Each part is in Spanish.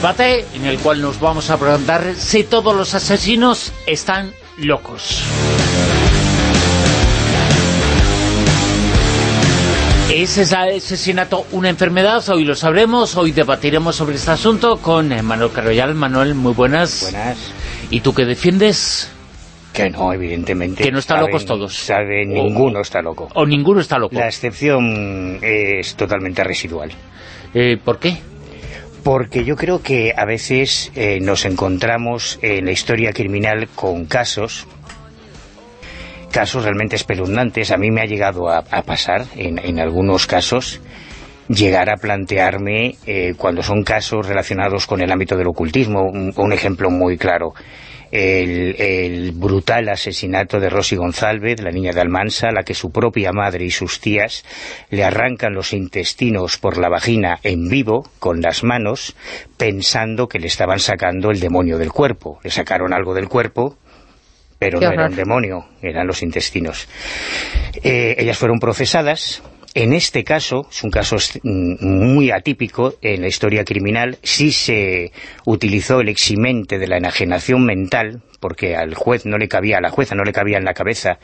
debate en el cual nos vamos a preguntar si todos los asesinos están locos. ¿Es ese asesinato una enfermedad? Hoy lo sabremos, hoy debatiremos sobre este asunto con Manuel Carroyal. Manuel, muy buenas. Buenas. ¿Y tú qué defiendes? Que no, evidentemente. Que no están locos todos. Ninguno está loco. O ninguno está loco. La excepción es totalmente residual. Eh, ¿Por qué? Porque yo creo que a veces eh, nos encontramos en la historia criminal con casos casos realmente espeluznantes. A mí me ha llegado a, pasar, en, algunos casos, llegar a plantearme, eh, cuando son casos relacionados con el ámbito del ocultismo, un ejemplo muy claro, el, brutal asesinato de Rosy González, la niña de Almansa, a la que su propia madre y sus tías le arrancan los intestinos por la vagina en vivo, con las manos, pensando que le estaban sacando el demonio del cuerpo. Le sacaron algo del cuerpo, pero no era un demonio, eran los intestinos. Eh, ellas fueron procesadas, en este caso, es un caso mm, muy atípico en la historia criminal, sí se utilizó el eximente de la enajenación mental, porque al juez no le cabía, a la jueza no le cabía en la cabeza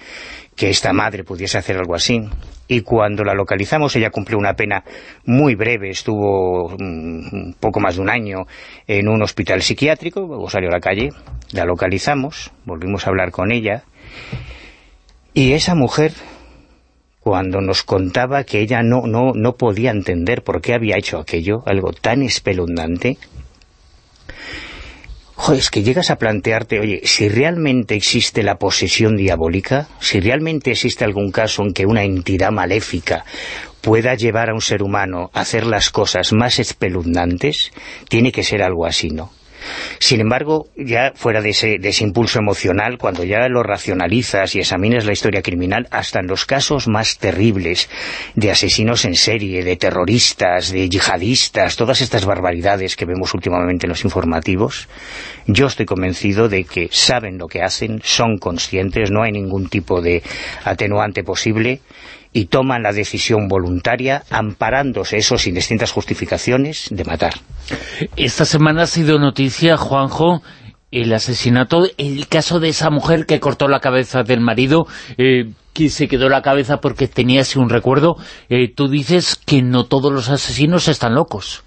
que esta madre pudiese hacer algo así. Y cuando la localizamos, ella cumplió una pena muy breve, estuvo un mm, poco más de un año en un hospital psiquiátrico, luego salió a la calle, la localizamos, volvimos a hablar con ella, y esa mujer cuando nos contaba que ella no, no, no podía entender por qué había hecho aquello, algo tan espeluznante, Joder, es que llegas a plantearte, oye, si realmente existe la posesión diabólica, si realmente existe algún caso en que una entidad maléfica pueda llevar a un ser humano a hacer las cosas más espeluznantes, tiene que ser algo así, ¿no? Sin embargo, ya fuera de ese, impulso emocional, cuando ya lo racionalizas y examinas la historia criminal, hasta en los casos más terribles de asesinos en serie, de terroristas, de yihadistas, todas estas barbaridades que vemos últimamente en los informativos, yo estoy convencido de que saben lo que hacen, son conscientes, no hay ningún tipo de atenuante posible y toman la decisión voluntaria, amparándose eso sin distintas justificaciones, de matar. Esta semana ha sido noticia, Juanjo, el asesinato, el caso de esa mujer que cortó la cabeza del marido, eh, que se quedó la cabeza porque tenía así un recuerdo. Eh, tú dices que no todos los asesinos están locos.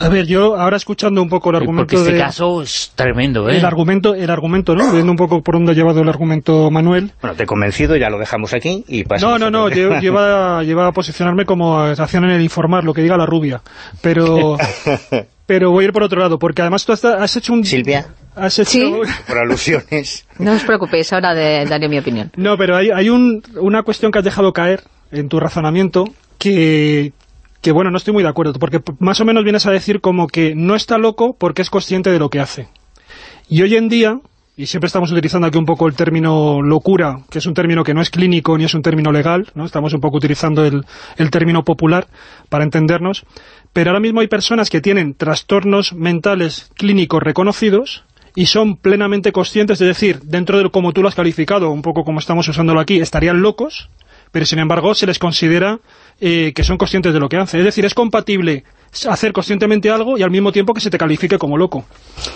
A ver, yo ahora escuchando un poco el argumento Porque este caso es tremendo, ¿eh? El argumento, el argumento, ¿no? Viendo un poco por dónde ha llevado el argumento Manuel. Bueno, te he convencido, ya lo dejamos aquí y pasamos No, no, no, lleva, lleva a posicionarme como acción en el informar, lo que diga la rubia. Pero... pero voy a ir por otro lado, porque además tú has, hecho un... Silvia. Has hecho... ¿Sí? Por alusiones. No os preocupéis, ahora de, daré mi opinión. No, pero hay, hay un, una cuestión que has dejado caer en tu razonamiento que, que bueno, no estoy muy de acuerdo, porque más o menos vienes a decir como que no está loco porque es consciente de lo que hace. Y hoy en día, y siempre estamos utilizando aquí un poco el término locura, que es un término que no es clínico ni es un término legal, ¿no? estamos un poco utilizando el, término popular para entendernos, pero ahora mismo hay personas que tienen trastornos mentales clínicos reconocidos y son plenamente conscientes, es decir, dentro de como tú lo has calificado, un poco como estamos usándolo aquí, estarían locos, pero sin embargo se les considera eh, que son conscientes de lo que hacen. Es decir, es compatible hacer conscientemente algo y al mismo tiempo que se te califique como loco.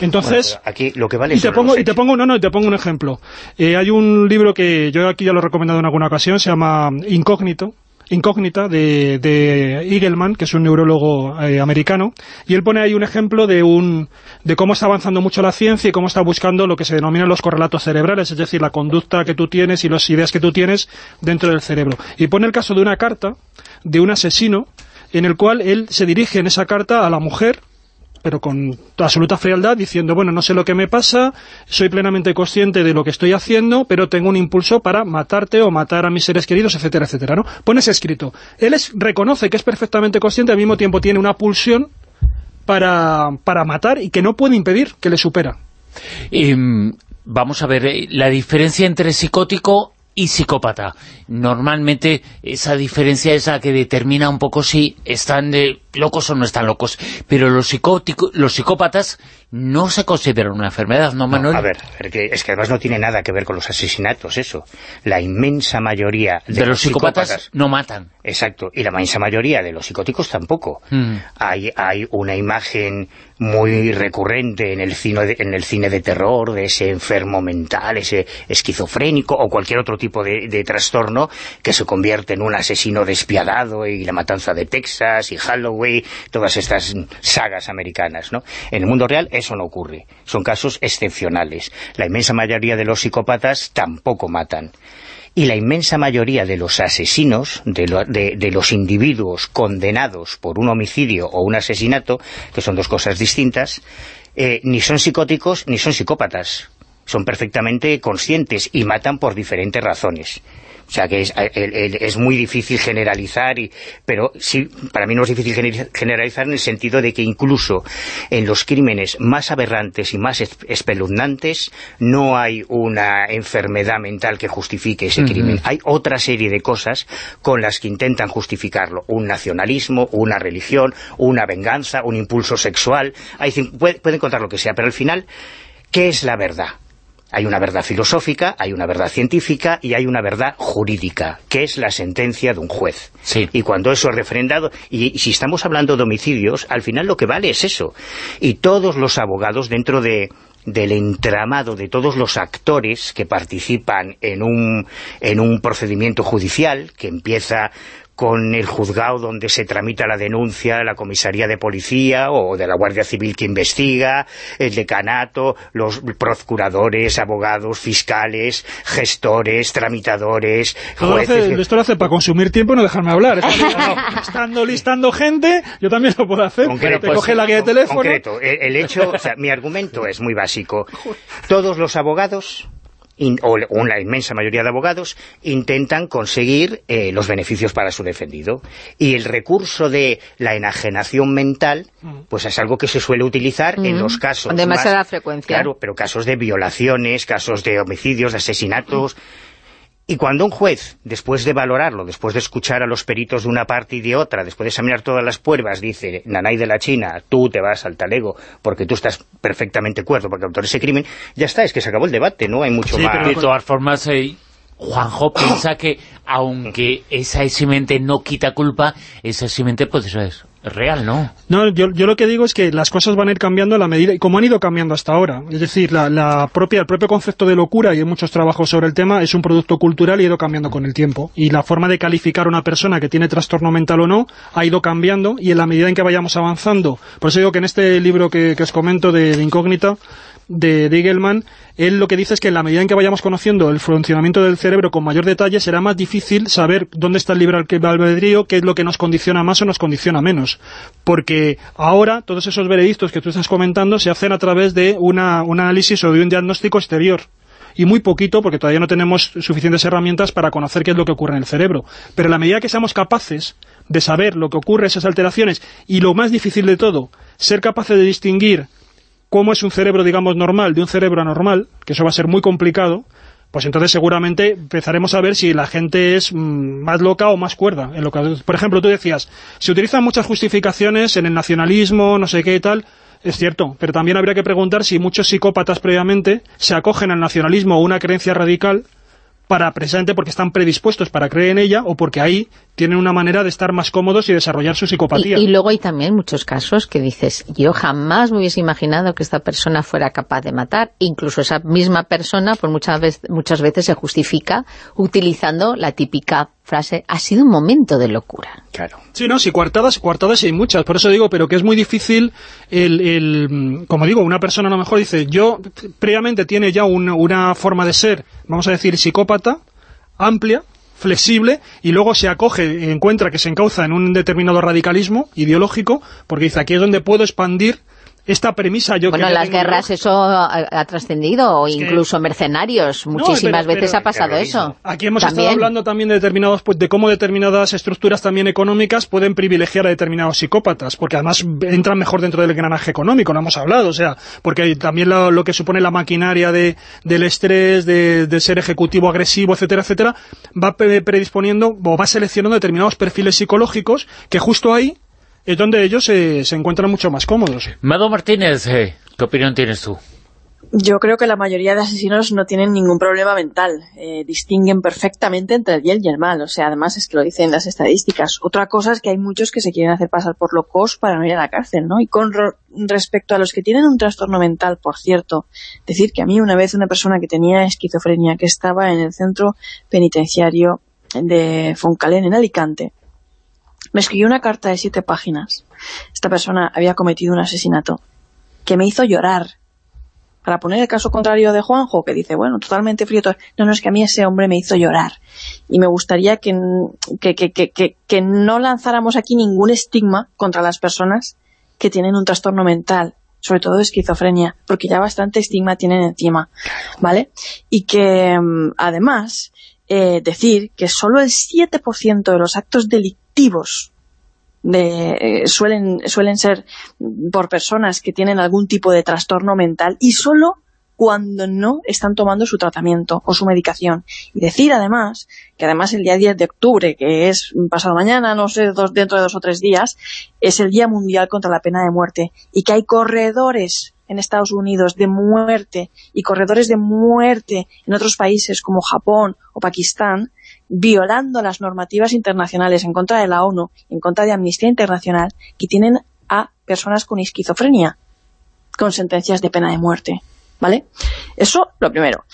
Entonces, aquí lo que vale y te pongo y te pongo no, no, te pongo un ejemplo. Eh, hay un libro que yo aquí ya lo he recomendado en alguna ocasión, se llama Incógnito, incógnita de, de Eagleman, que es un neurólogo eh, americano, y él pone ahí un ejemplo de un de cómo está avanzando mucho la ciencia y cómo está buscando lo que se denominan los correlatos cerebrales, es decir, la conducta que tú tienes y las ideas que tú tienes dentro del cerebro. Y pone el caso de una carta de un asesino en el cual él se dirige en esa carta a la mujer pero con absoluta frialdad, diciendo, bueno, no sé lo que me pasa, soy plenamente consciente de lo que estoy haciendo, pero tengo un impulso para matarte o matar a mis seres queridos, etcétera, etcétera, ¿no? Pones escrito. Él es, reconoce que es perfectamente consciente, al mismo tiempo tiene una pulsión para, para matar y que no puede impedir que le supera. Em, vamos a ver, eh, la diferencia entre psicótico y psicópata. Normalmente esa diferencia es la que determina un poco si están de locos o no están locos, pero los, psicóticos, los psicópatas no se consideran una enfermedad, ¿no, Manuel? a ver, es que además no tiene nada que ver con los asesinatos, eso. La inmensa mayoría de, los, psicópatas, no matan. Exacto, y la inmensa mayoría de los psicóticos tampoco. Mm. Hay, hay una imagen muy recurrente en el, cine de, en el cine de terror de ese enfermo mental, ese esquizofrénico o cualquier otro tipo de, de trastorno que se convierte en un asesino despiadado y la matanza de Texas y Halloween, todas estas sagas americanas, ¿no? En el mundo real eso no ocurre, son casos excepcionales. La inmensa mayoría de los psicópatas tampoco matan y la inmensa mayoría de los asesinos, de, los individuos condenados por un homicidio o un asesinato, que son dos cosas distintas, eh, ni son psicóticos ni son psicópatas. Son perfectamente conscientes y matan por diferentes razones. O sea que es, muy difícil generalizar, y, pero sí, para mí no es difícil generalizar en el sentido de que incluso en los crímenes más aberrantes y más espeluznantes no hay una enfermedad mental que justifique ese crimen. Hay otra serie de cosas con las que intentan justificarlo. Un nacionalismo, una religión, una venganza, un impulso sexual. Hay, pueden contar lo que sea, pero al final, ¿qué es la verdad? Hay una verdad filosófica, hay una verdad científica y hay una verdad jurídica, que es la sentencia de un juez. Y cuando eso es refrendado, y, si estamos hablando de homicidios, al final lo que vale es eso. Y todos los abogados dentro de, del entramado de todos los actores que participan en un, en un procedimiento judicial que empieza con el juzgado donde se tramita la denuncia, la comisaría de policía o de la Guardia Civil que investiga, el decanato, los procuradores, abogados, fiscales, gestores, tramitadores, jueces... esto lo hace para consumir tiempo y no dejarme hablar. Estando listando gente, yo también lo puedo hacer. Concreto, Te pues, coge la guía de teléfono... Concreto, el hecho, o sea, mi argumento es muy básico. Todos los abogados o una inmensa mayoría de abogados, intentan conseguir eh, los beneficios para su defendido. Y el recurso de la enajenación mental, pues es algo que se suele utilizar en los casos Con demasiada frecuencia. Claro, pero casos de violaciones, casos de homicidios, de asesinatos... Y cuando un juez, después de valorarlo, después de escuchar a los peritos de una parte y de otra, después de examinar todas las pruebas, dice, Nanay de la China, tú te vas al talego porque tú estás perfectamente cuerdo porque autor ese crimen, ya está, es que se acabó el debate, ¿no? Hay mucho sí, más... Pero de todas formas, eh, Juanjo piensa que, aunque esa eximente no quita culpa, esa eximente puede ser real, ¿no? No, yo, lo que digo es que las cosas van a ir cambiando a la medida, y como han ido cambiando hasta ahora. Es decir, la, propia, el propio concepto de locura, y hay muchos trabajos sobre el tema, es un producto cultural y ha ido cambiando con el tiempo. Y la forma de calificar a una persona que tiene trastorno mental o no, ha ido cambiando, y en la medida en que vayamos avanzando, por eso digo que en este libro que, os comento de Incógnita, de, de él lo que dice es que en la medida en que vayamos conociendo el funcionamiento del cerebro con mayor detalle, será más difícil saber dónde está el libre albedrío, qué es lo que nos condiciona más o nos condiciona menos. Porque ahora todos esos veredictos que tú estás comentando se hacen a través de una, un análisis o de un diagnóstico exterior y muy poquito, porque todavía no tenemos suficientes herramientas para conocer qué es lo que ocurre en el cerebro. Pero a la medida que seamos capaces de saber lo que ocurre, esas alteraciones, y lo más difícil de todo, ser capaces de distinguir cómo es un cerebro, digamos, normal de un cerebro anormal, que eso va a ser muy complicado, pues entonces seguramente empezaremos a ver si la gente es mm, más loca o más cuerda. En lo que, por ejemplo, tú decías, se utilizan muchas justificaciones en el nacionalismo, no sé qué y tal, es cierto, pero también habría que preguntar si muchos psicópatas previamente se acogen al nacionalismo o una creencia radical para precisamente porque están predispuestos para creer en ella o porque ahí tienen una manera de estar más cómodos y desarrollar su psicopatía. Y, luego hay también muchos casos que dices, yo jamás me hubiese imaginado que esta persona fuera capaz de matar. Incluso esa misma persona, por muchas veces, muchas veces se justifica utilizando la típica frase, ha sido un momento de locura. Claro. Sí, no, sí, coartadas, coartadas hay muchas, por eso digo, pero que es muy difícil, el, como digo, una persona a lo mejor dice, yo previamente tiene ya una forma de ser, vamos a decir, psicópata, amplia, flexible y luego se acoge, encuentra que se encauza en un determinado radicalismo ideológico, porque dice, aquí es donde puedo expandir esta premisa yo bueno, las guerras eso ha, trascendido, o incluso mercenarios, muchísimas veces ha pasado eso. Aquí hemos estado hablando también de determinados pues, de cómo determinadas estructuras también económicas pueden privilegiar a determinados psicópatas, porque además entran mejor dentro del engranaje económico, lo hemos hablado, o sea, porque también lo, que supone la maquinaria de, del estrés, de, de, ser ejecutivo agresivo, etcétera, etcétera, va predisponiendo o va seleccionando determinados perfiles psicológicos que justo ahí es donde ellos se, se encuentran mucho más cómodos. Mado Martínez, eh, ¿qué opinión tienes tú? Yo creo que la mayoría de asesinos no tienen ningún problema mental. Eh, distinguen perfectamente entre el bien y el mal. O sea, además es que lo dicen las estadísticas. Otra cosa es que hay muchos que se quieren hacer pasar por locos para no ir a la cárcel, ¿no? Y con respecto a los que tienen un trastorno mental, por cierto, decir que a mí una vez una persona que tenía esquizofrenia, que estaba en el centro penitenciario de Foncalén, en Alicante, me escribió una carta de siete páginas. Esta persona había cometido un asesinato que me hizo llorar para poner el caso contrario de Juanjo, que dice, bueno, totalmente frío, no, no, es que a mí ese hombre me hizo llorar. Y me gustaría que, que, que, que, no lanzáramos aquí ningún estigma contra las personas que tienen un trastorno mental, sobre todo esquizofrenia, porque ya bastante estigma tienen encima, ¿vale? Y que, mm, además, eh, decir que solo el 7% de los actos delictivos de, eh, suelen, suelen ser por personas que tienen algún tipo de trastorno mental y solo cuando no están tomando su tratamiento o su medicación. Y decir además, que además el día 10 de octubre, que es pasado mañana, no sé, dentro de dos o tres días, es el Día Mundial contra la Pena de Muerte, y que hay corredores en Estados Unidos de muerte y corredores de muerte en otros países como Japón o Pakistán, violando las normativas internacionales en contra de la ONU, en contra de Amnistía Internacional, que tienen a personas con esquizofrenia, con sentencias de pena de muerte. ¿Vale? Eso, lo primero.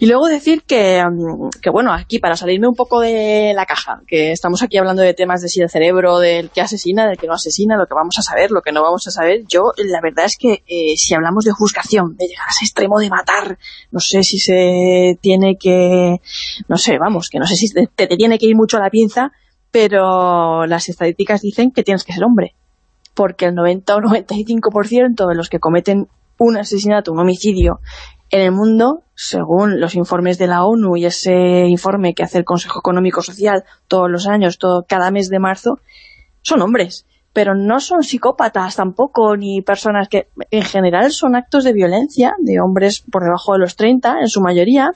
Y luego decir que, mm, que, bueno, aquí para salirme un poco de la caja, que estamos aquí hablando de temas de si el cerebro, del que asesina, del que no asesina, lo que vamos a saber, lo que no vamos a saber, yo la verdad es que eh, si hablamos de juzgación, de llegar a ese extremo de matar, no sé si se tiene que, no sé, vamos, que no sé si te, te tiene que ir mucho a la pinza, pero las estadísticas dicen que tienes que ser hombre porque el 90 o 95% de los que cometen un asesinato, un homicidio en el mundo, según los informes de la ONU y ese informe que hace el Consejo Económico Social todos los años, todo cada mes de marzo, son hombres. Pero no son psicópatas tampoco, ni personas que en general son actos de violencia de hombres por debajo de los 30 en su mayoría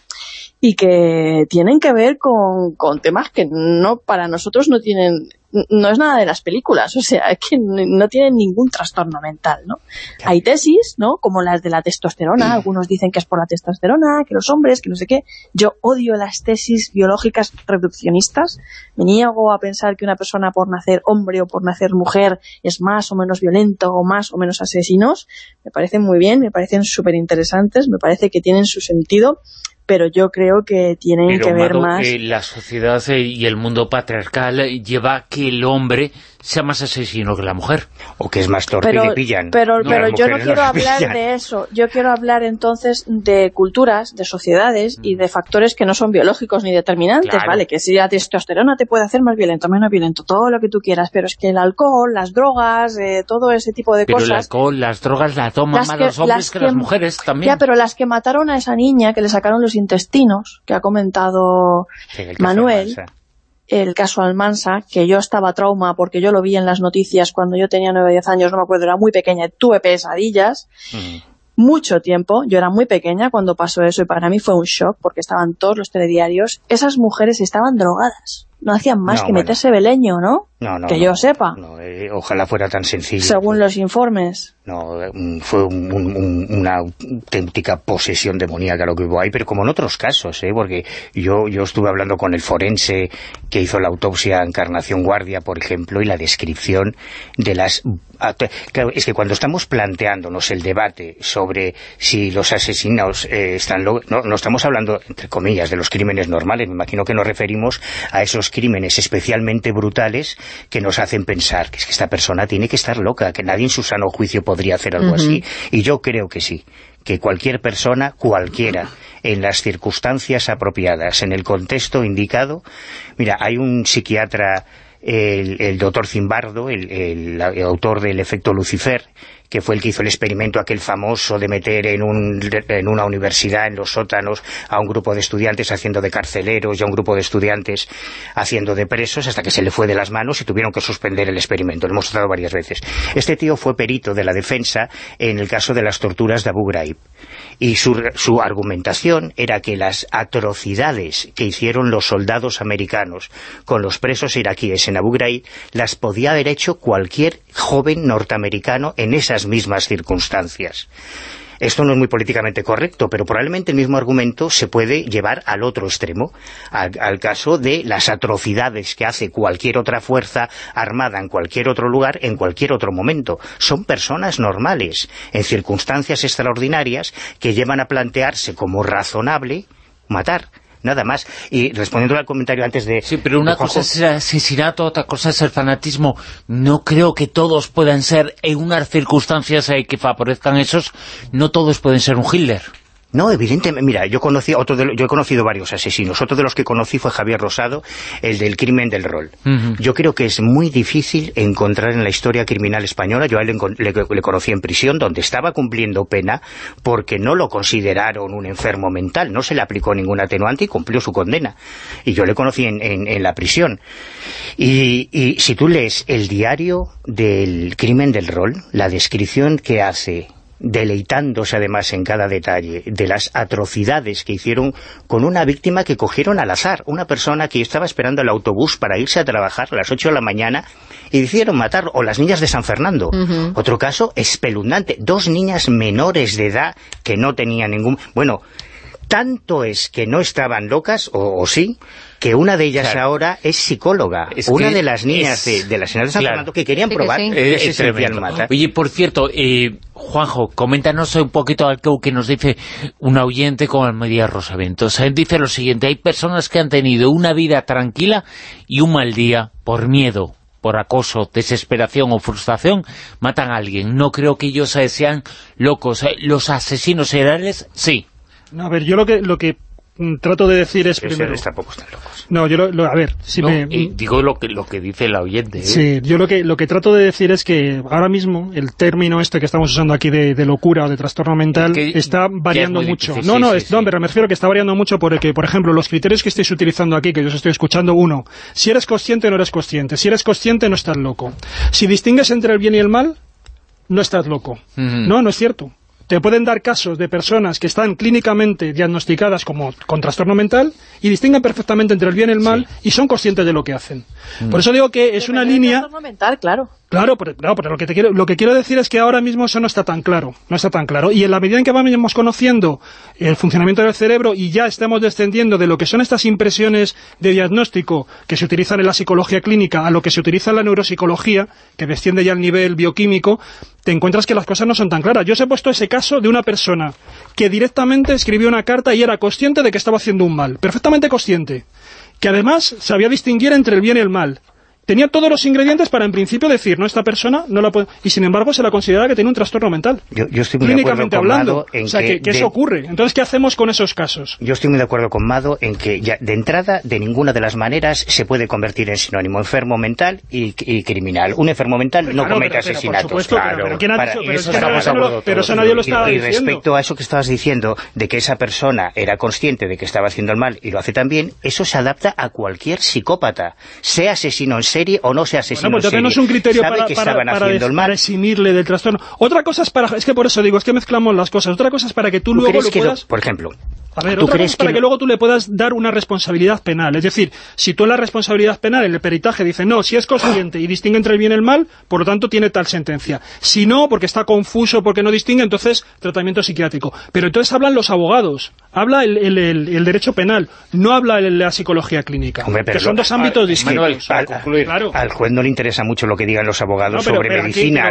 y que tienen que ver con, con temas que no para nosotros no tienen no es nada de las películas, o sea, que no tienen ningún trastorno mental, ¿no? Hay tesis, ¿no? Como las de la testosterona, algunos dicen que es por la testosterona, que los hombres, que no sé qué. Yo odio las tesis biológicas reduccionistas, me niego a pensar que una persona por nacer hombre o por nacer mujer es más o menos violento o más o menos asesinos, me parecen muy bien, me parecen súper interesantes, me parece que tienen su sentido, pero yo creo que tienen que ver más... Eh, la sociedad eh, y el mundo patriarcal lleva que el hombre sea más asesino que la mujer. O que es más torpe pero, y pillan. Pero, pero yo no quiero hablar de eso. Yo quiero hablar entonces de culturas, de sociedades y de factores que no son biológicos ni determinantes, ¿vale? Que si la testosterona te puede hacer más violento, menos violento, todo lo que tú quieras, pero es que el alcohol, las drogas, eh, todo ese tipo de cosas... Pero el alcohol, las drogas la toman más los hombres que, las mujeres también. Ya, pero las que mataron a esa niña, que le sacaron los intestinos, que ha comentado Manuel el caso Almansa, que yo estaba trauma porque yo lo vi en las noticias cuando yo tenía 9 o 10 años, no me acuerdo, era muy pequeña, tuve pesadillas, mucho tiempo, yo era muy pequeña cuando pasó eso y para mí fue un shock porque estaban todos los telediarios, esas mujeres estaban drogadas no hacían más que meterse beleño, ¿no? No, no. Que yo sepa. Eh, ojalá fuera tan sencillo. Según los informes. No, fue una auténtica posesión demoníaca lo que hubo ahí, pero como en otros casos, ¿eh? Porque yo, yo estuve hablando con el forense que hizo la autopsia a Encarnación Guardia, por ejemplo, y la descripción de las... Claro, es que cuando estamos planteándonos el debate sobre si los asesinos eh, están... No, no estamos hablando, entre comillas, de los crímenes normales, me imagino que nos referimos a esos crímenes especialmente brutales que nos hacen pensar que es que esta persona tiene que estar loca, que nadie en su sano juicio podría hacer algo así. Y yo creo que sí, que cualquier persona, cualquiera, en las circunstancias apropiadas, en el contexto indicado... Mira, hay un psiquiatra, el, doctor Zimbardo, el, autor del efecto Lucifer, que fue el que hizo el experimento aquel famoso de meter en, un, en una universidad, en los sótanos, a un grupo de estudiantes haciendo de carceleros y a un grupo de estudiantes haciendo de presos, hasta que se le fue de las manos y tuvieron que suspender el experimento. Lo hemos tratado varias veces. Este tío fue perito de la defensa en el caso de las torturas de Abu Ghraib. Y su, su argumentación era que las atrocidades que hicieron los soldados americanos con los presos iraquíes en Abu Ghraib las podía haber hecho cualquier joven norteamericano en esas mismas circunstancias. Esto no es muy políticamente correcto, pero probablemente el mismo argumento se puede llevar al otro extremo, al, caso de las atrocidades que hace cualquier otra fuerza armada en cualquier otro lugar, en cualquier otro momento. Son personas normales, en circunstancias extraordinarias, que llevan a plantearse como razonable matar nada más. Y respondiendo al comentario antes de... Sí, pero una cosa es el asesinato, otra cosa es el fanatismo. No creo que todos puedan ser, en unas circunstancias que favorezcan esos, no todos pueden ser un Hitler. No, evidentemente, mira, yo conocí otro yo he conocido varios asesinos. Otro de los que conocí fue Javier Rosado, el del crimen del rol. Yo creo que es muy difícil encontrar en la historia criminal española, yo a él le, conocí en prisión, donde estaba cumpliendo pena, porque no lo consideraron un enfermo mental, no se le aplicó ningún atenuante y cumplió su condena. Y yo le conocí en, la prisión. Y, y si tú lees el diario del crimen del rol, la descripción que hace deleitándose además en cada detalle de las atrocidades que hicieron con una víctima que cogieron al azar, una persona que estaba esperando el autobús para irse a trabajar a las 8 de la mañana y decidieron matar, o las niñas de San Fernando. Otro caso espeluznante, dos niñas menores de edad que no tenían ningún... Bueno, tanto es que no estaban locas, o, sí, que una de ellas ahora es psicóloga. una de las niñas de, la señora de San Fernando que querían probar ese esencial Oye, por cierto, eh, Juanjo, coméntanos un poquito algo que nos dice un oyente con Almería Rosaventos. Él dice lo siguiente, hay personas que han tenido una vida tranquila y un mal día por miedo, por acoso, desesperación o frustración, matan a alguien. No creo que ellos sean locos. Los asesinos seriales, sí. No, a ver, yo lo que, lo que mm, trato de decir es primero... tampoco están locos. No, yo lo, a ver, si me... digo lo que, lo que dice el oyente. ¿eh? Sí, yo lo que, lo que trato de decir es que ahora mismo el término este que estamos usando aquí de, locura o de trastorno mental está variando mucho. no, no, es, no, me refiero a que está variando mucho porque, por ejemplo, los criterios que estáis utilizando aquí, que yo os estoy escuchando, uno, si eres consciente no eres consciente, si eres consciente no estás loco. Si distingues entre el bien y el mal, no estás loco. No, no es cierto te pueden dar casos de personas que están clínicamente diagnosticadas como con trastorno mental y distinguen perfectamente entre el bien y el mal y son conscientes de lo que hacen. Mm. Por eso digo que es una línea... mental, claro. Claro, pero, lo, que te quiero, lo que quiero decir es que ahora mismo eso no está tan claro, no está tan claro. Y en la medida en que vamos conociendo el funcionamiento del cerebro y ya estamos descendiendo de lo que son estas impresiones de diagnóstico que se utilizan en la psicología clínica a lo que se utiliza en la neuropsicología, que desciende ya al nivel bioquímico, te encuentras que las cosas no son tan claras. Yo os he puesto ese caso de una persona que directamente escribió una carta y era consciente de que estaba haciendo un mal, perfectamente consciente, que además sabía distinguir entre el bien y el mal, tenía todos los ingredientes para en principio decir, no, esta persona no la puede... Y sin embargo se la considera que tiene un trastorno mental. Yo, estoy muy de acuerdo con hablando. en o sea, que, eso ocurre. Entonces, ¿qué hacemos con esos casos? Yo estoy muy de acuerdo con Mado en que ya de entrada, de ninguna de las maneras, se puede convertir en sinónimo enfermo mental y, criminal. Un enfermo mental no comete asesinatos. claro, pero, ¿quién ha dicho? Pero, eso, pero eso nadie lo estaba y, y respecto a eso que estabas diciendo, de que esa persona era consciente de que estaba haciendo el mal y lo hace también, eso se adapta a cualquier psicópata, sea asesino en serie o no sea asesino bueno, pues no es un criterio para, para, eximirle del trastorno. Otra cosa es para... Es que por eso digo, es que mezclamos las cosas. Otra cosa es para que tú, luego lo puedas... por ejemplo, a ver, otra cosa para que, luego tú le puedas dar una responsabilidad penal. Es decir, si tú en la responsabilidad penal, en el peritaje, dices, no, si es consciente y distingue entre el bien y el mal, por lo tanto tiene tal sentencia. Si no, porque está confuso, porque no distingue, entonces tratamiento psiquiátrico. Pero entonces hablan los abogados, habla el, derecho penal, no habla la psicología clínica, que son dos ámbitos distintos. al, juez no le interesa mucho lo que digan los abogados sobre medicina,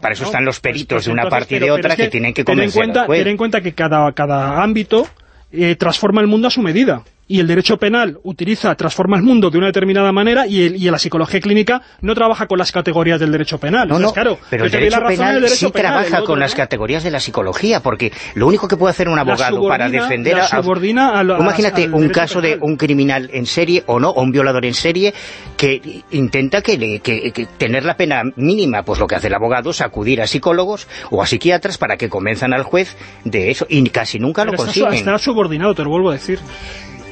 para eso están los peritos pues de una parte y de otra que tienen que convencer en cuenta, Ten en cuenta que cada, cada ámbito eh, transforma el mundo a su medida. Y el derecho penal utiliza, transforma el mundo de una determinada manera y, el, y la psicología clínica no trabaja con las categorías del derecho penal. No, no, claro, pero el derecho penal sí trabaja con las categorías de la psicología, porque lo único que puede hacer un abogado para defender a... subordina a, Imagínate un caso de un criminal en serie o no, o un violador en serie que intenta que, que, tener la pena mínima, pues lo que hace el abogado es acudir a psicólogos o a psiquiatras para que convenzan al juez de eso, y casi nunca lo consiguen. Está subordinado, te lo vuelvo a decir.